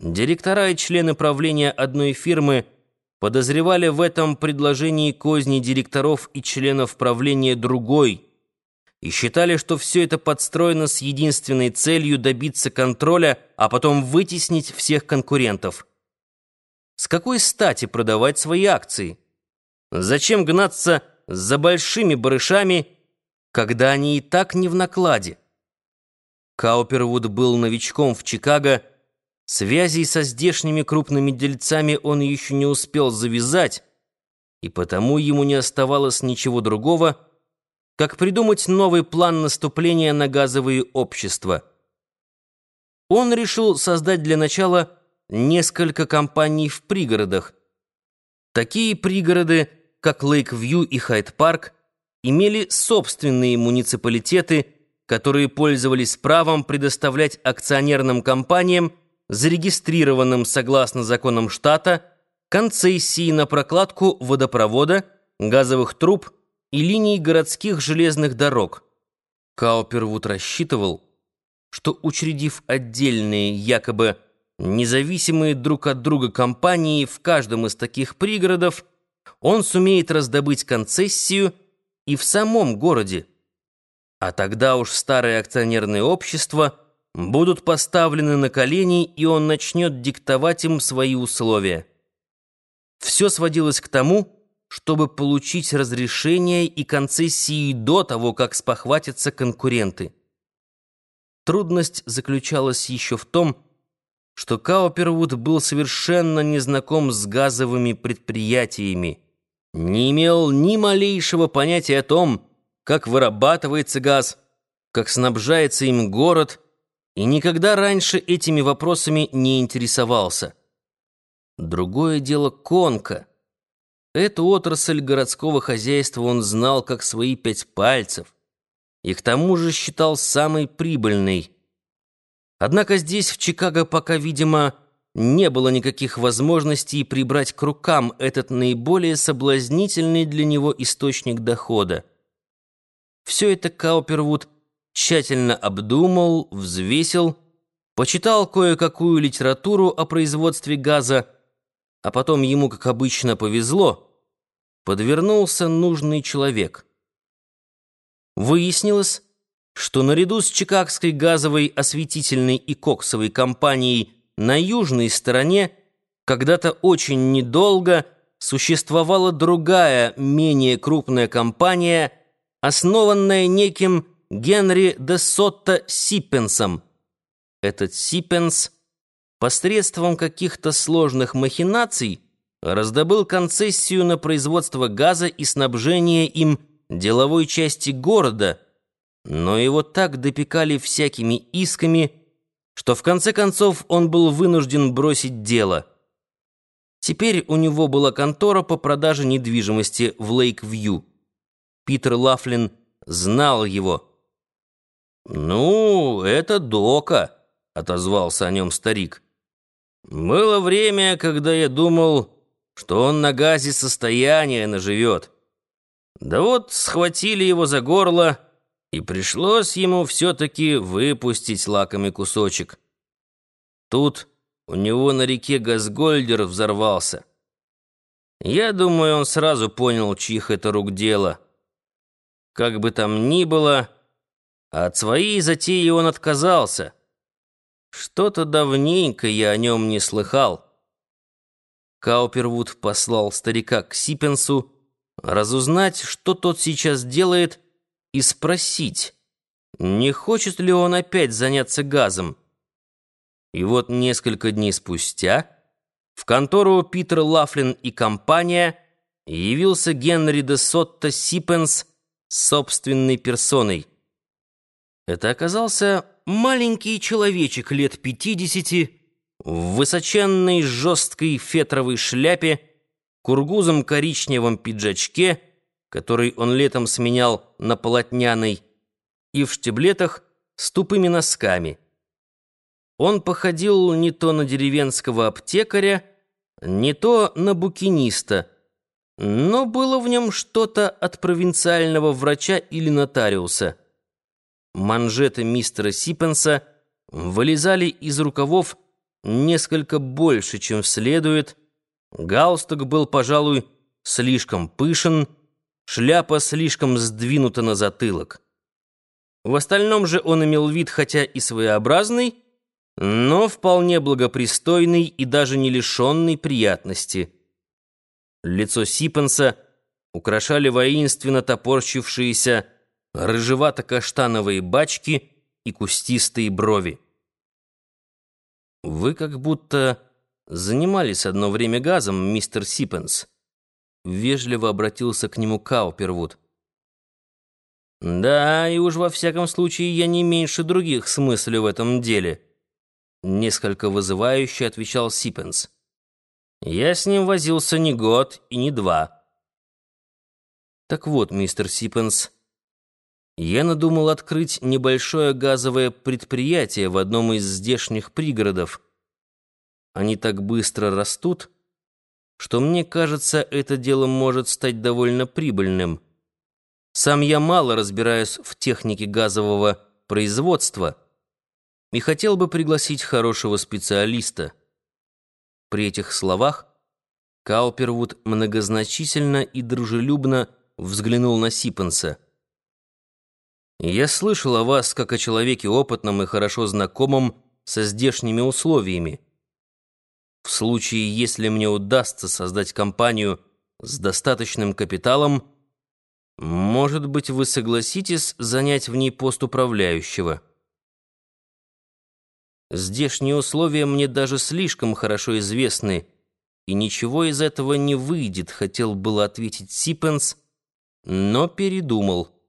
Директора и члены правления одной фирмы подозревали в этом предложении козни директоров и членов правления другой и считали, что все это подстроено с единственной целью добиться контроля, а потом вытеснить всех конкурентов. С какой стати продавать свои акции? Зачем гнаться за большими барышами, когда они и так не в накладе? Каупервуд был новичком в Чикаго, связей со здешними крупными дельцами он еще не успел завязать, и потому ему не оставалось ничего другого, как придумать новый план наступления на газовые общества. Он решил создать для начала несколько компаний в пригородах. Такие пригороды, как Лейк-Вью и Хайд-Парк, имели собственные муниципалитеты – которые пользовались правом предоставлять акционерным компаниям, зарегистрированным согласно законам штата, концессии на прокладку водопровода, газовых труб и линий городских железных дорог. Каупервуд рассчитывал, что учредив отдельные, якобы независимые друг от друга компании в каждом из таких пригородов, он сумеет раздобыть концессию и в самом городе, а тогда уж старые акционерные общества будут поставлены на колени, и он начнет диктовать им свои условия. Все сводилось к тому, чтобы получить разрешение и концессии до того, как спохватятся конкуренты. Трудность заключалась еще в том, что Каупервуд был совершенно незнаком с газовыми предприятиями, не имел ни малейшего понятия о том, как вырабатывается газ, как снабжается им город, и никогда раньше этими вопросами не интересовался. Другое дело конка. Эту отрасль городского хозяйства он знал как свои пять пальцев и к тому же считал самой прибыльной. Однако здесь, в Чикаго, пока, видимо, не было никаких возможностей прибрать к рукам этот наиболее соблазнительный для него источник дохода. Все это Каупервуд тщательно обдумал, взвесил, почитал кое-какую литературу о производстве газа, а потом ему, как обычно, повезло, подвернулся нужный человек. Выяснилось, что наряду с Чикагской газовой осветительной и коксовой компанией на южной стороне когда-то очень недолго существовала другая, менее крупная компания – основанная неким Генри де Сотто Сиппенсом. Этот Сиппенс посредством каких-то сложных махинаций раздобыл концессию на производство газа и снабжение им деловой части города, но его так допекали всякими исками, что в конце концов он был вынужден бросить дело. Теперь у него была контора по продаже недвижимости в Лейк-Вью. Питер Лафлин знал его. «Ну, это Дока», — отозвался о нем старик. «Было время, когда я думал, что он на газе состояния наживет. Да вот схватили его за горло, и пришлось ему все-таки выпустить лакомый кусочек. Тут у него на реке Газгольдер взорвался. Я думаю, он сразу понял, чьих это рук дело». Как бы там ни было, от своей затеи он отказался. Что-то давненько я о нем не слыхал. Каупервуд послал старика к Сипенсу разузнать, что тот сейчас делает, и спросить, не хочет ли он опять заняться газом. И вот несколько дней спустя в контору Питер Лафлин и компания явился Генри де Сотто Сипенс собственной персоной. Это оказался маленький человечек лет пятидесяти в высоченной жесткой фетровой шляпе, кургузом коричневом пиджачке, который он летом сменял на полотняный, и в штиблетах с тупыми носками. Он походил не то на деревенского аптекаря, не то на букиниста — но было в нем что-то от провинциального врача или нотариуса. Манжеты мистера Сипенса вылезали из рукавов несколько больше, чем следует, галстук был, пожалуй, слишком пышен, шляпа слишком сдвинута на затылок. В остальном же он имел вид, хотя и своеобразный, но вполне благопристойный и даже не лишенный приятности. Лицо Сипенса украшали воинственно топорщившиеся рыжевато-каштановые бачки и кустистые брови. «Вы как будто занимались одно время газом, мистер Сипенс», — вежливо обратился к нему Каупервуд. «Да, и уж во всяком случае я не меньше других смыслю в этом деле», — несколько вызывающе отвечал Сипенс. «Я с ним возился не год и не два». «Так вот, мистер Сипенс, я надумал открыть небольшое газовое предприятие в одном из здешних пригородов. Они так быстро растут, что мне кажется, это дело может стать довольно прибыльным». Сам я мало разбираюсь в технике газового производства и хотел бы пригласить хорошего специалиста. При этих словах Каупервуд многозначительно и дружелюбно взглянул на Сипенса. «Я слышал о вас как о человеке опытном и хорошо знакомом со здешними условиями. В случае, если мне удастся создать компанию с достаточным капиталом, может быть, вы согласитесь занять в ней пост управляющего? Здешние условия мне даже слишком хорошо известны, и ничего из этого не выйдет, хотел было ответить Сипенс, но передумал.